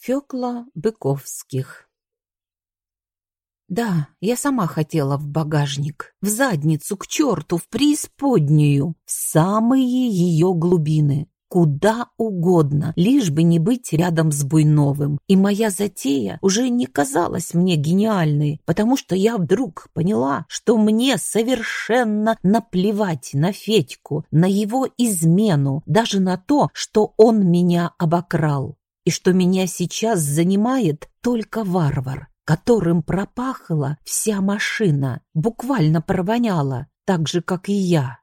Фёкла Быковских Да, я сама хотела в багажник, в задницу, к черту, в преисподнюю, в самые ее глубины куда угодно, лишь бы не быть рядом с Буйновым. И моя затея уже не казалась мне гениальной, потому что я вдруг поняла, что мне совершенно наплевать на Федьку, на его измену, даже на то, что он меня обокрал, и что меня сейчас занимает только варвар, которым пропахла вся машина, буквально провоняла, так же, как и я.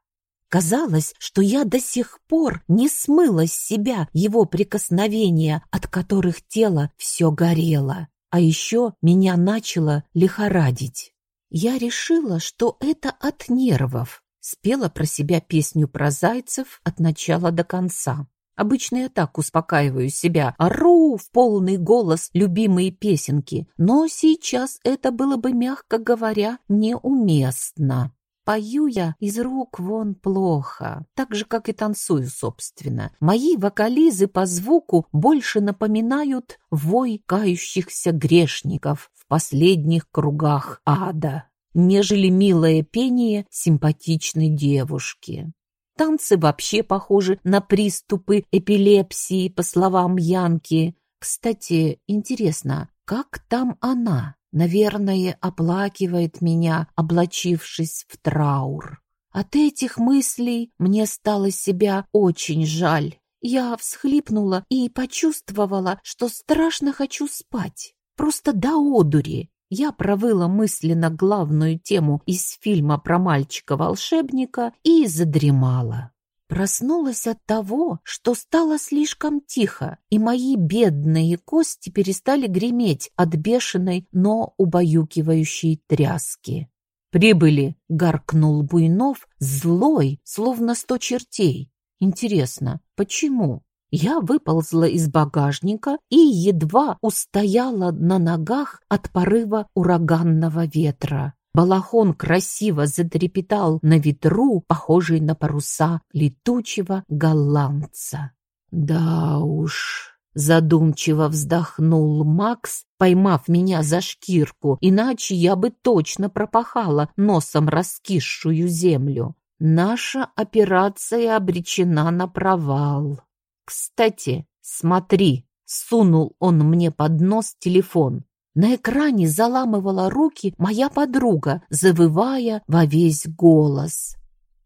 Казалось, что я до сих пор не смыла с себя его прикосновения, от которых тело все горело. А еще меня начало лихорадить. Я решила, что это от нервов. Спела про себя песню про зайцев от начала до конца. Обычно я так успокаиваю себя, ору в полный голос любимые песенки, но сейчас это было бы, мягко говоря, неуместно. Пою я из рук вон плохо, так же, как и танцую, собственно. Мои вокализы по звуку больше напоминают вой кающихся грешников в последних кругах ада, нежели милое пение симпатичной девушки. Танцы вообще похожи на приступы эпилепсии, по словам Янки. Кстати, интересно, как там она? Наверное, оплакивает меня, облачившись в траур. От этих мыслей мне стало себя очень жаль. Я всхлипнула и почувствовала, что страшно хочу спать. Просто до одури. Я провыла мысленно главную тему из фильма про мальчика-волшебника и задремала. Проснулась от того, что стало слишком тихо, и мои бедные кости перестали греметь от бешеной, но убаюкивающей тряски. «Прибыли!» — гаркнул Буйнов, злой, словно сто чертей. «Интересно, почему?» Я выползла из багажника и едва устояла на ногах от порыва ураганного ветра. Балахон красиво затрепетал на ветру, похожий на паруса летучего голландца. «Да уж», — задумчиво вздохнул Макс, поймав меня за шкирку, иначе я бы точно пропахала носом раскисшую землю. Наша операция обречена на провал. Кстати, смотри, сунул он мне под нос телефон. На экране заламывала руки моя подруга, завывая во весь голос.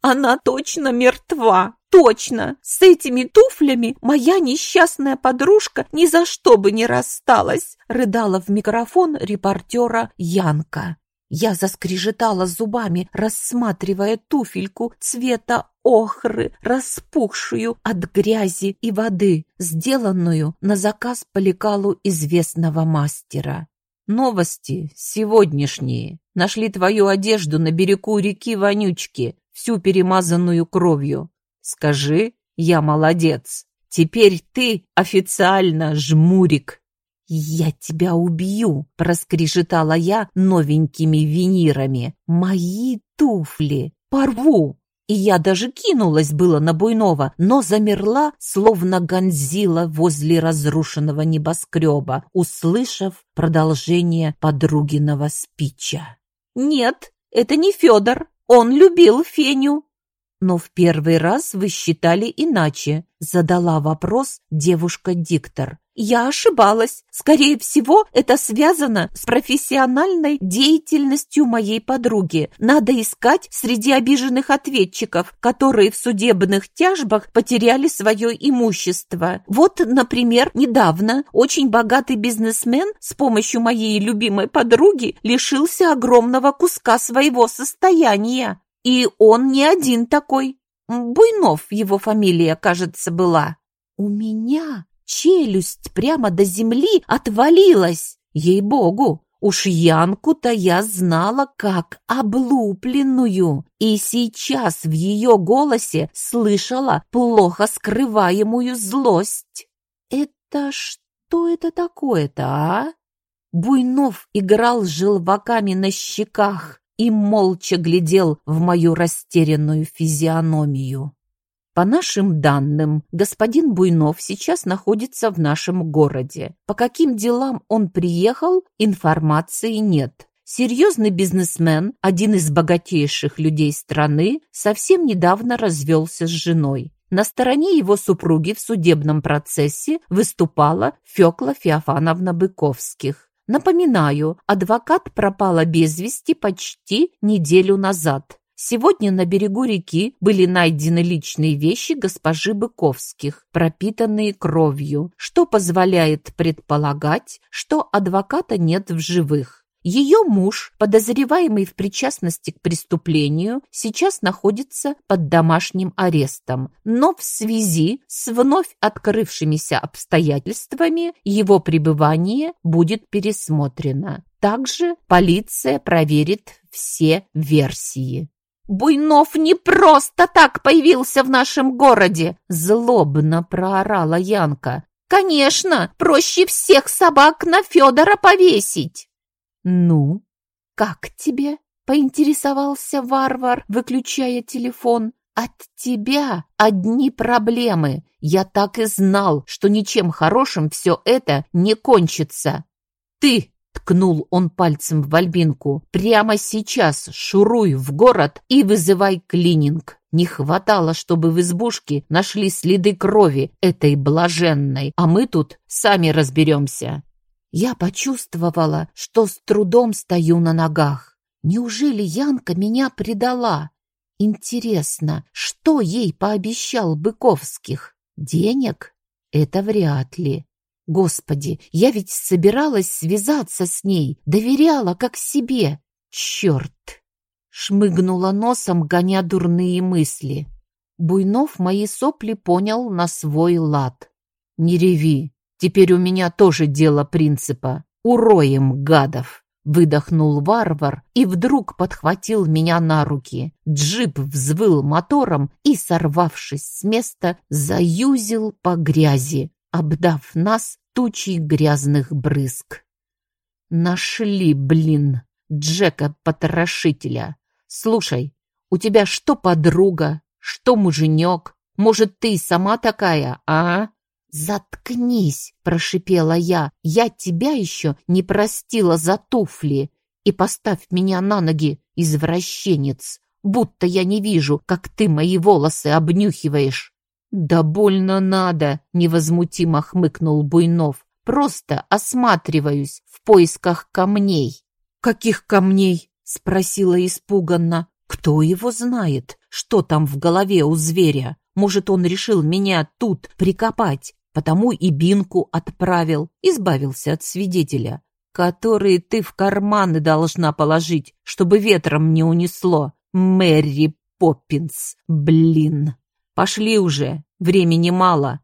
«Она точно мертва! Точно! С этими туфлями моя несчастная подружка ни за что бы не рассталась!» рыдала в микрофон репортера Янка. Я заскрежетала зубами, рассматривая туфельку цвета охры, распухшую от грязи и воды, сделанную на заказ по лекалу известного мастера. Новости сегодняшние. Нашли твою одежду на берегу реки Вонючки, всю перемазанную кровью. Скажи, я молодец. Теперь ты официально жмурик. «Я тебя убью!» — проскрежетала я новенькими винирами. «Мои туфли! Порву!» И я даже кинулась было на Буйнова, но замерла, словно гонзила возле разрушенного небоскреба, услышав продолжение подругиного спича. «Нет, это не Федор. Он любил Феню». «Но в первый раз вы считали иначе», — задала вопрос девушка-диктор. Я ошибалась. Скорее всего, это связано с профессиональной деятельностью моей подруги. Надо искать среди обиженных ответчиков, которые в судебных тяжбах потеряли свое имущество. Вот, например, недавно очень богатый бизнесмен с помощью моей любимой подруги лишился огромного куска своего состояния. И он не один такой. Буйнов его фамилия, кажется, была. У меня челюсть прямо до земли отвалилась. Ей-богу, уж Янку-то я знала как облупленную, и сейчас в ее голосе слышала плохо скрываемую злость. «Это что это такое-то, а?» Буйнов играл желваками на щеках и молча глядел в мою растерянную физиономию. По нашим данным, господин Буйнов сейчас находится в нашем городе. По каким делам он приехал, информации нет. Серьезный бизнесмен, один из богатейших людей страны, совсем недавно развелся с женой. На стороне его супруги в судебном процессе выступала Фёкла Феофановна Быковских. Напоминаю, адвокат пропала без вести почти неделю назад. Сегодня на берегу реки были найдены личные вещи госпожи Быковских, пропитанные кровью, что позволяет предполагать, что адвоката нет в живых. Ее муж, подозреваемый в причастности к преступлению, сейчас находится под домашним арестом, но в связи с вновь открывшимися обстоятельствами его пребывание будет пересмотрено. Также полиция проверит все версии. «Буйнов не просто так появился в нашем городе!» Злобно проорала Янка. «Конечно, проще всех собак на Федора повесить!» «Ну, как тебе?» — поинтересовался варвар, выключая телефон. «От тебя одни проблемы. Я так и знал, что ничем хорошим все это не кончится. Ты Ткнул он пальцем в Альбинку. «Прямо сейчас шуруй в город и вызывай клининг. Не хватало, чтобы в избушке нашли следы крови этой блаженной, а мы тут сами разберемся». Я почувствовала, что с трудом стою на ногах. Неужели Янка меня предала? Интересно, что ей пообещал Быковских? Денег? Это вряд ли. Господи, я ведь собиралась связаться с ней, доверяла как себе. Черт! Шмыгнула носом, гоня дурные мысли. Буйнов мои сопли понял на свой лад. «Не реви, теперь у меня тоже дело принципа. Уроем гадов!» Выдохнул варвар и вдруг подхватил меня на руки. Джип взвыл мотором и, сорвавшись с места, заюзил по грязи, обдав нас тучей грязных брызг. Нашли, блин, Джека-потрошителя. Слушай, у тебя что подруга, что муженек? Может, ты сама такая, а? «Заткнись!» — прошипела я. «Я тебя еще не простила за туфли. И поставь меня на ноги, извращенец, будто я не вижу, как ты мои волосы обнюхиваешь». «Да больно надо!» — невозмутимо хмыкнул Буйнов. «Просто осматриваюсь в поисках камней». «Каких камней?» — спросила испуганно. «Кто его знает, что там в голове у зверя? Может, он решил меня тут прикопать, потому и бинку отправил, избавился от свидетеля, который ты в карманы должна положить, чтобы ветром не унесло. Мэри Поппинс, блин!» Пошли уже, времени мало.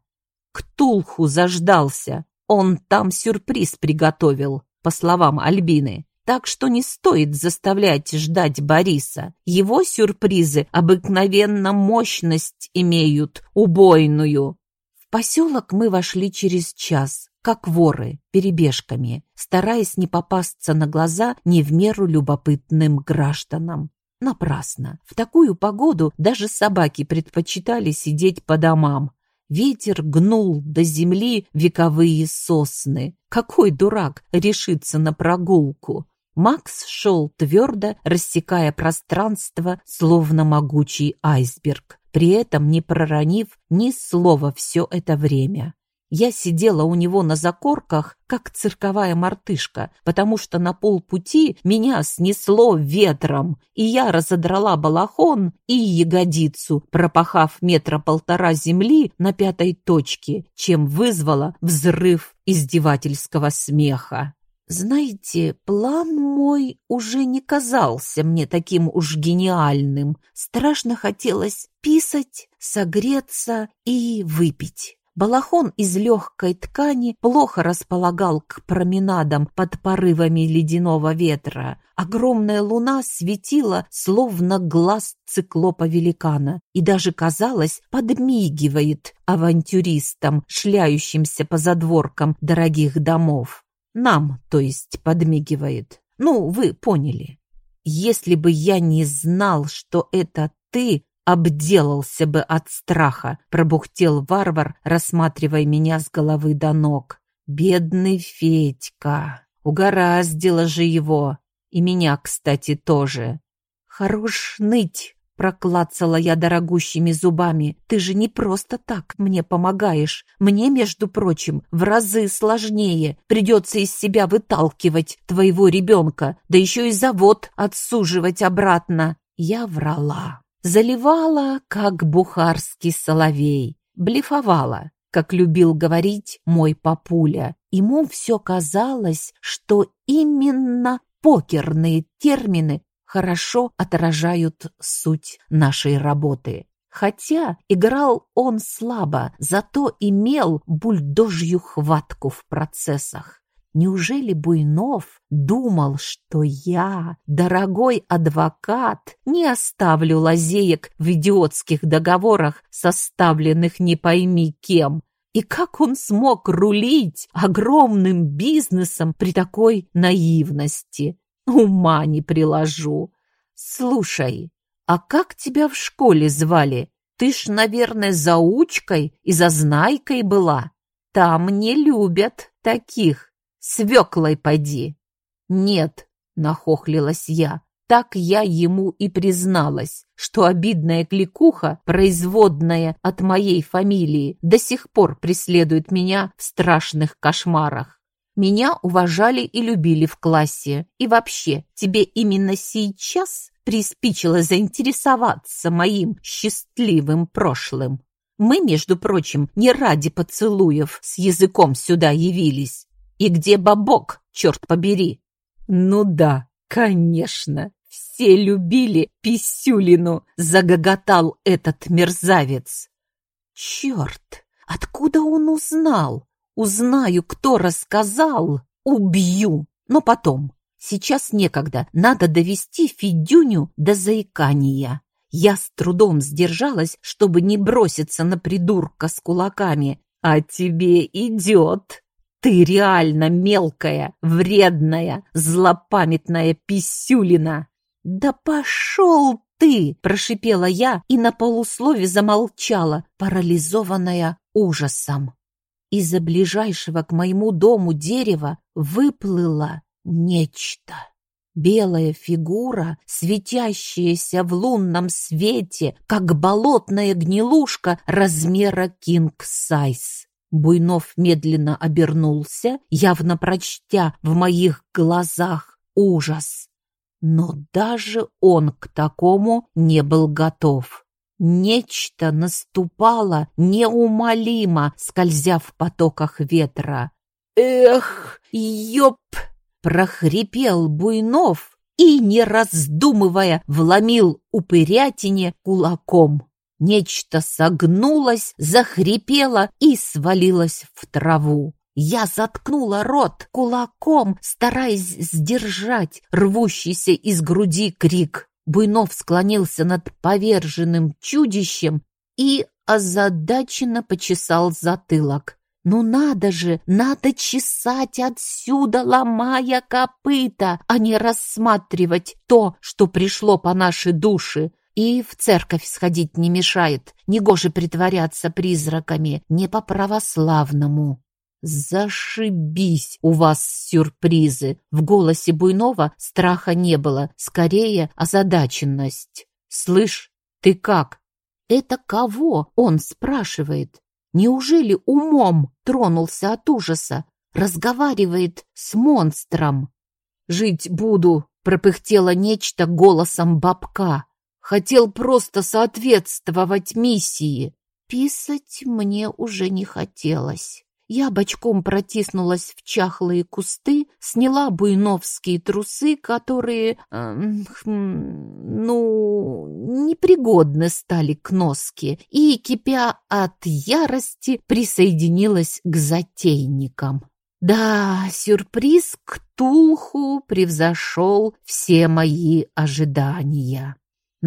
Ктулху заждался. Он там сюрприз приготовил, по словам Альбины. Так что не стоит заставлять ждать Бориса. Его сюрпризы обыкновенно мощность имеют, убойную. В поселок мы вошли через час, как воры, перебежками, стараясь не попасться на глаза не в меру любопытным гражданам. Напрасно. В такую погоду даже собаки предпочитали сидеть по домам. Ветер гнул до земли вековые сосны. Какой дурак решится на прогулку? Макс шел твердо, рассекая пространство, словно могучий айсберг, при этом не проронив ни слова все это время. Я сидела у него на закорках, как цирковая мартышка, потому что на полпути меня снесло ветром, и я разодрала балахон и ягодицу, пропахав метра полтора земли на пятой точке, чем вызвала взрыв издевательского смеха. Знаете, план мой уже не казался мне таким уж гениальным. Страшно хотелось писать, согреться и выпить. Балахон из легкой ткани плохо располагал к променадам под порывами ледяного ветра. Огромная луна светила, словно глаз циклопа-великана, и даже, казалось, подмигивает авантюристам, шляющимся по задворкам дорогих домов. Нам, то есть, подмигивает. Ну, вы поняли. Если бы я не знал, что это ты, обделался бы от страха, пробухтел варвар, рассматривая меня с головы до ног. Бедный Федька, угораздило же его. И меня, кстати, тоже. Хорош ныть, Проклацала я дорогущими зубами. «Ты же не просто так мне помогаешь. Мне, между прочим, в разы сложнее. Придется из себя выталкивать твоего ребенка, да еще и завод отсуживать обратно». Я врала. Заливала, как бухарский соловей. Блефовала, как любил говорить мой папуля. Ему все казалось, что именно покерные термины хорошо отражают суть нашей работы. Хотя играл он слабо, зато имел бульдожью хватку в процессах. Неужели Буйнов думал, что я, дорогой адвокат, не оставлю лазеек в идиотских договорах, составленных не пойми кем? И как он смог рулить огромным бизнесом при такой наивности? Ума не приложу. Слушай, а как тебя в школе звали? Ты ж, наверное, заучкой и зазнайкой была. Там не любят таких. Свеклой поди. Нет, нахохлилась я. Так я ему и призналась, что обидная кликуха, производная от моей фамилии, до сих пор преследует меня в страшных кошмарах. Меня уважали и любили в классе. И вообще, тебе именно сейчас приспичило заинтересоваться моим счастливым прошлым. Мы, между прочим, не ради поцелуев с языком сюда явились. И где бабок, черт побери? Ну да, конечно, все любили Писюлину, загоготал этот мерзавец. Черт, откуда он узнал? Узнаю, кто рассказал, убью. Но потом. Сейчас некогда. Надо довести Федюню до заикания. Я с трудом сдержалась, чтобы не броситься на придурка с кулаками. А тебе идет. Ты реально мелкая, вредная, злопамятная писюлина. Да пошел ты! Прошипела я и на полуслове замолчала, парализованная ужасом. Из-за ближайшего к моему дому дерева выплыло нечто. Белая фигура, светящаяся в лунном свете, как болотная гнилушка размера кинг-сайз. Буйнов медленно обернулся, явно прочтя в моих глазах ужас. Но даже он к такому не был готов. Нечто наступало неумолимо, скользя в потоках ветра. «Эх, ёп!» — прохрипел Буйнов и, не раздумывая, вломил упырятине кулаком. Нечто согнулось, захрипело и свалилось в траву. Я заткнула рот кулаком, стараясь сдержать рвущийся из груди крик. Буйнов склонился над поверженным чудищем и озадаченно почесал затылок. «Ну надо же, надо чесать отсюда, ломая копыта, а не рассматривать то, что пришло по нашей душе. И в церковь сходить не мешает, негоже притворяться призраками, не по-православному». «Зашибись у вас сюрпризы!» В голосе Буйнова страха не было, скорее озадаченность. «Слышь, ты как?» «Это кого?» — он спрашивает. «Неужели умом тронулся от ужаса? Разговаривает с монстром?» «Жить буду!» — пропыхтело нечто голосом бабка. «Хотел просто соответствовать миссии!» Писать мне уже не хотелось. Я бочком протиснулась в чахлые кусты, сняла буйновские трусы, которые, э, ну, непригодны стали к носке, и, кипя от ярости, присоединилась к затейникам. Да, сюрприз к Тулху превзошел все мои ожидания.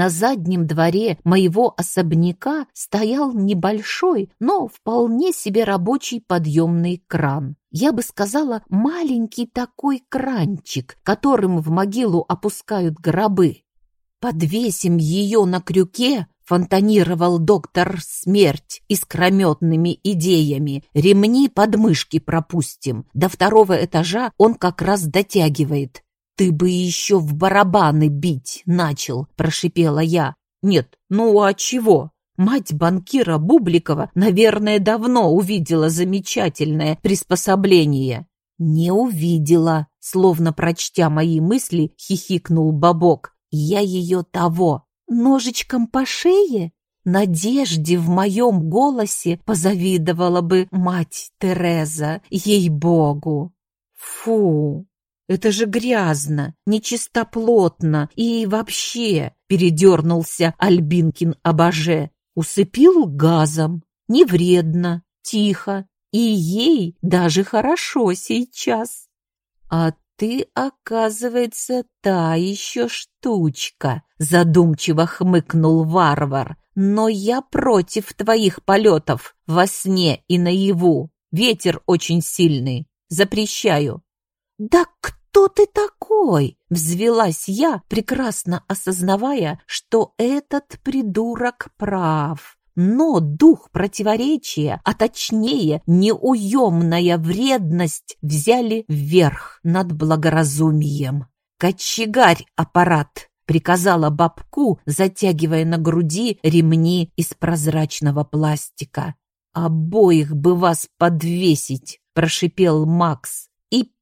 На заднем дворе моего особняка стоял небольшой, но вполне себе рабочий подъемный кран. Я бы сказала, маленький такой кранчик, которым в могилу опускают гробы. Подвесим ее на крюке, фонтанировал доктор смерть искрометными идеями. Ремни под мышки пропустим. До второго этажа он как раз дотягивает. «Ты бы еще в барабаны бить начал», — прошипела я. «Нет, ну а чего?» Мать банкира Бубликова, наверное, давно увидела замечательное приспособление. Не увидела, словно прочтя мои мысли, хихикнул Бабок. Я ее того. Ножичком по шее? Надежде в моем голосе позавидовала бы мать Тереза, ей-богу. Фу, это же грязно, нечистоплотно и вообще, передернулся Альбинкин обоже. Усыпил газом, не вредно, тихо, и ей даже хорошо сейчас. А ты, оказывается, та еще штучка, задумчиво хмыкнул варвар. Но я против твоих полетов во сне и наяву. Ветер очень сильный. Запрещаю. Да кто ты такой? Взвелась я, прекрасно осознавая, что этот придурок прав. Но дух противоречия, а точнее неуемная вредность взяли вверх над благоразумием. «Кочегарь аппарат!» — приказала бабку, затягивая на груди ремни из прозрачного пластика. «Обоих бы вас подвесить!» — прошипел Макс.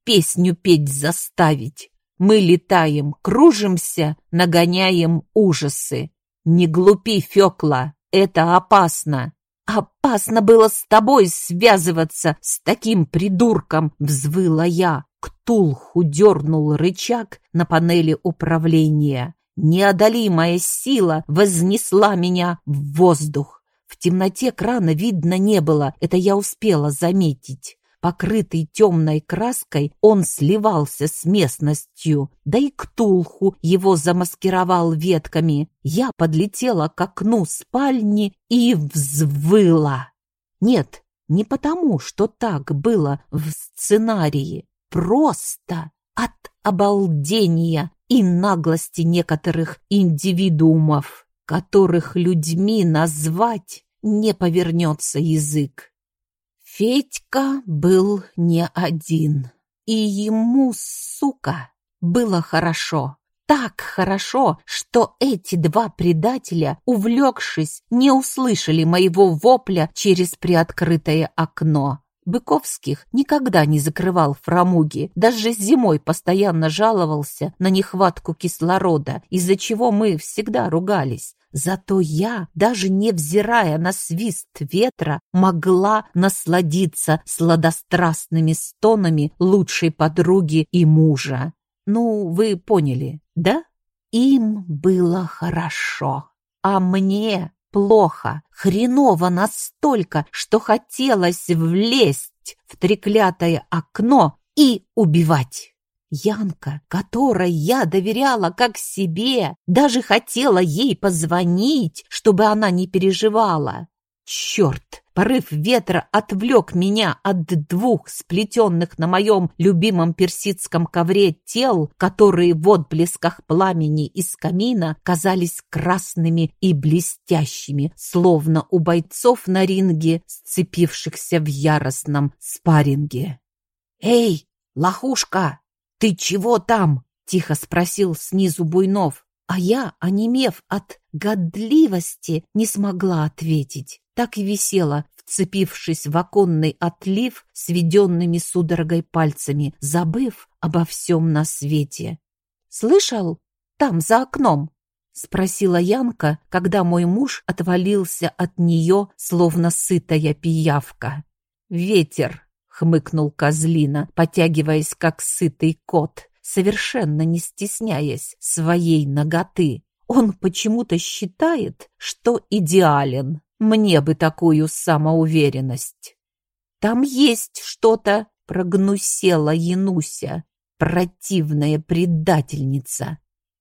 «И песню петь заставить!» Мы летаем, кружимся, нагоняем ужасы. Не глупи, Фёкла, это опасно. Опасно было с тобой связываться с таким придурком, взвыла я. Ктулху дернул рычаг на панели управления. Неодолимая сила вознесла меня в воздух. В темноте крана видно не было, это я успела заметить. Покрытый темной краской, он сливался с местностью, да и Ктулху его замаскировал ветками. Я подлетела к окну спальни и взвыла. Нет, не потому, что так было в сценарии, просто от обалдения и наглости некоторых индивидуумов, которых людьми назвать не повернется язык. Федька был не один, и ему, сука, было хорошо. Так хорошо, что эти два предателя, увлекшись, не услышали моего вопля через приоткрытое окно. Быковских никогда не закрывал фрамуги, даже зимой постоянно жаловался на нехватку кислорода, из-за чего мы всегда ругались. Зато я, даже невзирая на свист ветра, могла насладиться сладострастными стонами лучшей подруги и мужа. Ну, вы поняли, да? Им было хорошо, а мне плохо, хреново настолько, что хотелось влезть в треклятое окно и убивать. Янка, которой я доверяла как себе, даже хотела ей позвонить, чтобы она не переживала. Черт! Порыв ветра отвлек меня от двух сплетенных на моем любимом персидском ковре тел, которые в отблесках пламени из камина казались красными и блестящими, словно у бойцов на ринге, сцепившихся в яростном спарринге. «Эй, лохушка!» «Ты чего там?» — тихо спросил снизу Буйнов. А я, онемев от годливости, не смогла ответить. Так и висела, вцепившись в оконный отлив сведенными судорогой пальцами, забыв обо всем на свете. «Слышал? Там, за окном!» — спросила Янка, когда мой муж отвалился от нее, словно сытая пиявка. «Ветер!» Хмыкнул Козлина, потягиваясь как сытый кот, совершенно не стесняясь своей ноготы. Он почему-то считает, что идеален. Мне бы такую самоуверенность. Там есть что-то, прогнусела Януся, противная предательница.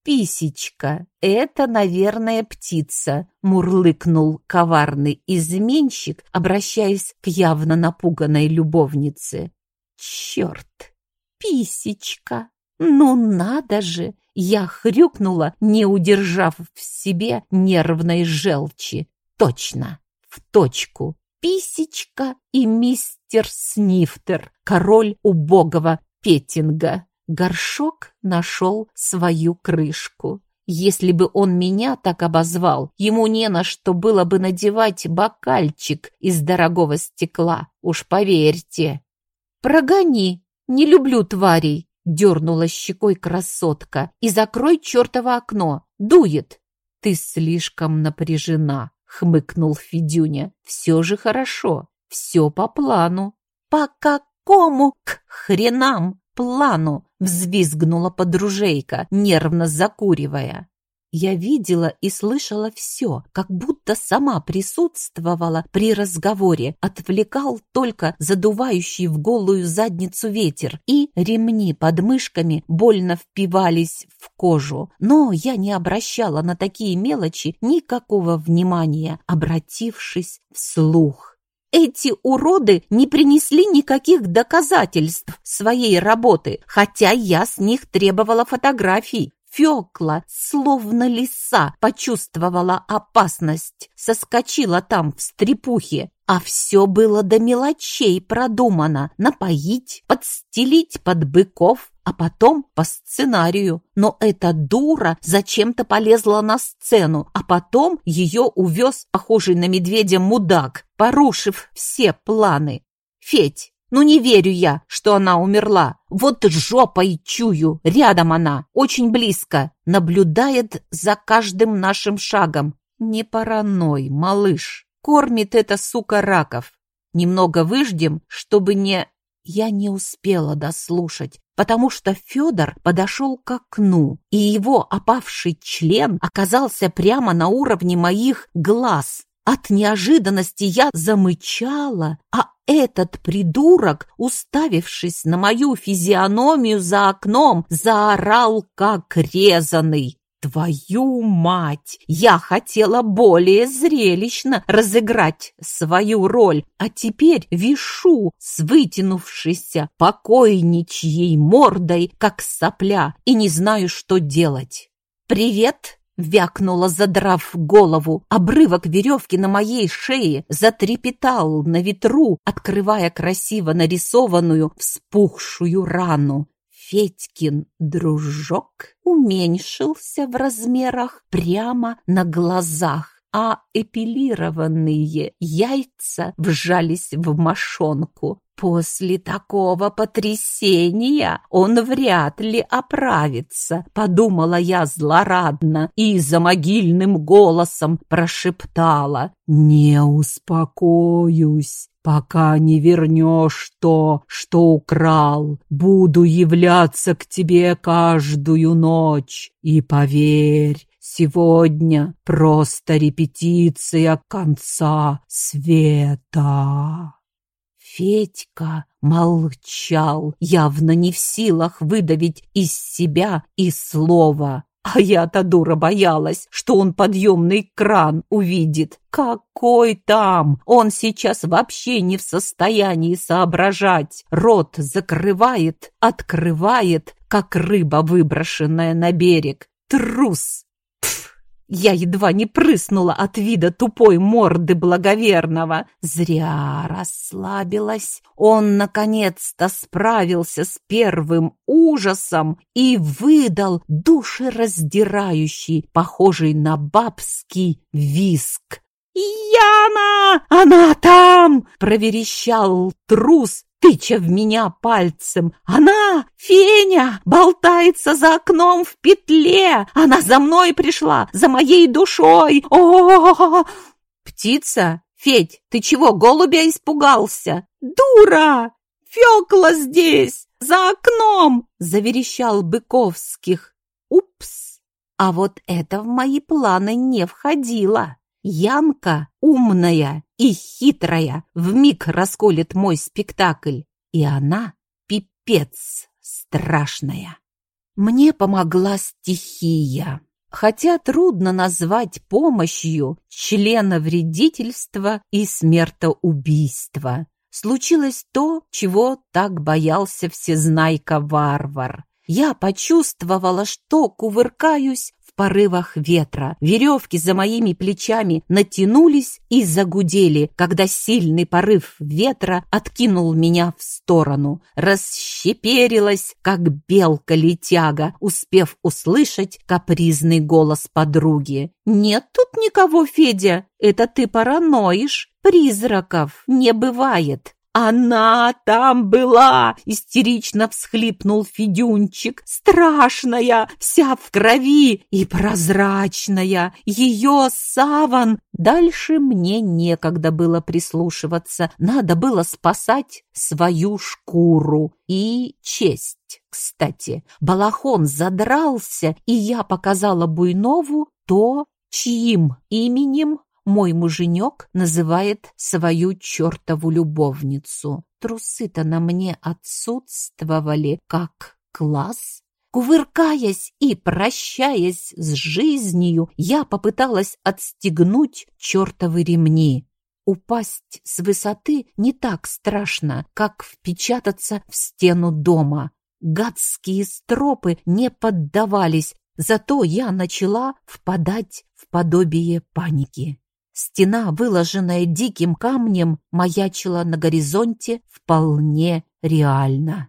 «Писечка, это, наверное, птица», — мурлыкнул коварный изменщик, обращаясь к явно напуганной любовнице. «Черт! Писечка!» Ну надо же! Я хрюкнула, не удержав в себе нервной желчи. Точно, в точку. Писечка и мистер Снифтер, король убогого петинга. Горшок нашел свою крышку. Если бы он меня так обозвал, ему не на что было бы надевать бокальчик из дорогого стекла, уж поверьте. «Прогони, не люблю тварей», — дернула щекой красотка, «и закрой чертово окно, дует». «Ты слишком напряжена», — хмыкнул Федюня. «Все же хорошо, все по плану». «По какому к хренам?» Плану!» — взвизгнула подружейка, нервно закуривая. Я видела и слышала все, как будто сама присутствовала при разговоре, отвлекал только задувающий в голую задницу ветер, и ремни под мышками больно впивались в кожу. Но я не обращала на такие мелочи никакого внимания, обратившись вслух. Эти уроды не принесли никаких доказательств своей работы, хотя я с них требовала фотографий. Фёкла, словно лиса, почувствовала опасность, соскочила там в стрепухе, а все было до мелочей продумано. Напоить, подстелить под быков, а потом по сценарию. Но эта дура зачем-то полезла на сцену, а потом ее увез похожий на медведя мудак, порушив все планы. Федь, ну не верю я, что она умерла. Вот жопой чую, рядом она, очень близко, наблюдает за каждым нашим шагом. Не параной, малыш, кормит эта сука раков. Немного выждем, чтобы не... Я не успела дослушать, потому что Федор подошел к окну, и его опавший член оказался прямо на уровне моих глаз. От неожиданности я замычала, а этот придурок, уставившись на мою физиономию за окном, заорал как резанный. Твою мать! Я хотела более зрелищно разыграть свою роль, а теперь вишу с вытянувшейся покойничьей мордой, как сопля, и не знаю, что делать. «Привет!» — вякнула, задрав голову. Обрывок веревки на моей шее затрепетал на ветру, открывая красиво нарисованную вспухшую рану. Федькин дружок уменьшился в размерах прямо на глазах, а эпилированные яйца вжались в мошонку. После такого потрясения он вряд ли оправится, подумала я злорадно и за могильным голосом прошептала «Не успокоюсь, пока не вернешь то, что украл. Буду являться к тебе каждую ночь, и поверь, Сегодня просто репетиция конца света. Федька молчал, явно не в силах выдавить из себя и слова. А я-то дура боялась, что он подъемный кран увидит. Какой там? Он сейчас вообще не в состоянии соображать. Рот закрывает, открывает, как рыба, выброшенная на берег. Трус! Я едва не прыснула от вида тупой морды благоверного. Зря расслабилась. Он, наконец-то, справился с первым ужасом и выдал душераздирающий, похожий на бабский виск. «Яна! Она там!» — проверещал трус, тыча в меня пальцем. «Она, Феня, болтается за окном в петле! Она за мной пришла, за моей душой! о, «Птица? Федь, ты чего, голубя испугался?» «Дура! Фёкла здесь, за окном!» — заверещал Быковских. «Упс! А вот это в мои планы не входило!» Янка умная и хитрая вмиг расколет мой спектакль, и она пипец страшная. Мне помогла стихия, хотя трудно назвать помощью члена вредительства и смертоубийства. Случилось то, чего так боялся всезнайка-варвар. я почувствовала, что кувыркаюсь порывах ветра. Веревки за моими плечами натянулись и загудели, когда сильный порыв ветра откинул меня в сторону. Расщеперилась, как белка-летяга, успев услышать капризный голос подруги. «Нет тут никого, Федя, это ты параноишь. Призраков не бывает». «Она там была!» — истерично всхлипнул Федюнчик. «Страшная, вся в крови и прозрачная. Ее саван!» Дальше мне некогда было прислушиваться. Надо было спасать свою шкуру и честь. Кстати, балахон задрался, и я показала Буйнову то, чьим именем мой муженек называет свою чертову любовницу. Трусы-то на мне отсутствовали как класс. Кувыркаясь и прощаясь с жизнью, я попыталась отстегнуть чертовы ремни. Упасть с высоты не так страшно, как впечататься в стену дома. Гадские стропы не поддавались, зато я начала впадать в подобие паники. Стена, выложенная диким камнем, маячила на горизонте вполне реально.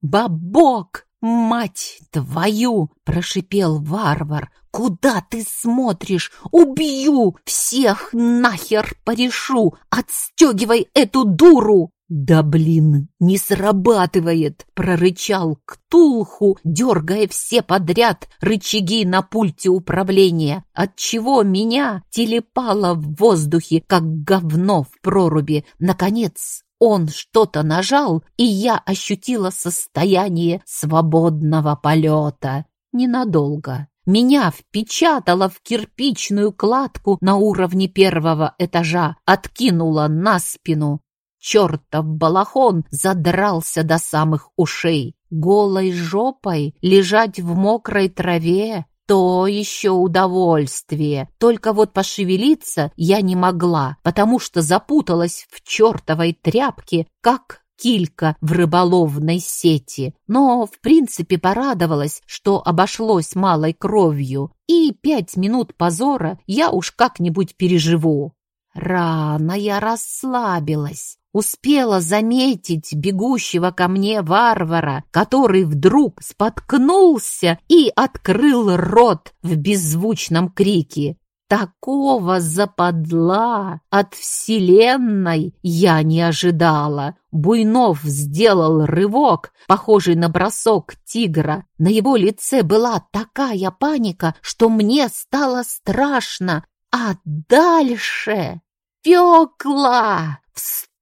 «Бабок! Мать твою!» — прошипел варвар. «Куда ты смотришь? Убью! Всех нахер порешу! Отстегивай эту дуру!» «Да блин, не срабатывает!» — прорычал Ктулху, дергая все подряд рычаги на пульте управления, отчего меня телепало в воздухе, как говно в проруби. Наконец он что-то нажал, и я ощутила состояние свободного полета. Ненадолго. Меня впечатало в кирпичную кладку на уровне первого этажа, откинуло на спину. Чертов балахон задрался до самых ушей. Голой жопой лежать в мокрой траве — то еще удовольствие. Только вот пошевелиться я не могла, потому что запуталась в чертовой тряпке, как килька в рыболовной сети, но, в принципе, порадовалась, что обошлось малой кровью, и пять минут позора я уж как-нибудь переживу. Рано я расслабилась успела заметить бегущего ко мне варвара, который вдруг споткнулся и открыл рот в беззвучном крике. Такого западла от вселенной я не ожидала. Буйнов сделал рывок, похожий на бросок тигра. На его лице была такая паника, что мне стало страшно. А дальше... Фёкла!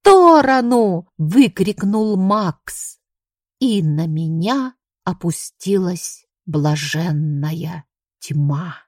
Сторону!» — выкрикнул Макс. И на меня опустилась блаженная тьма.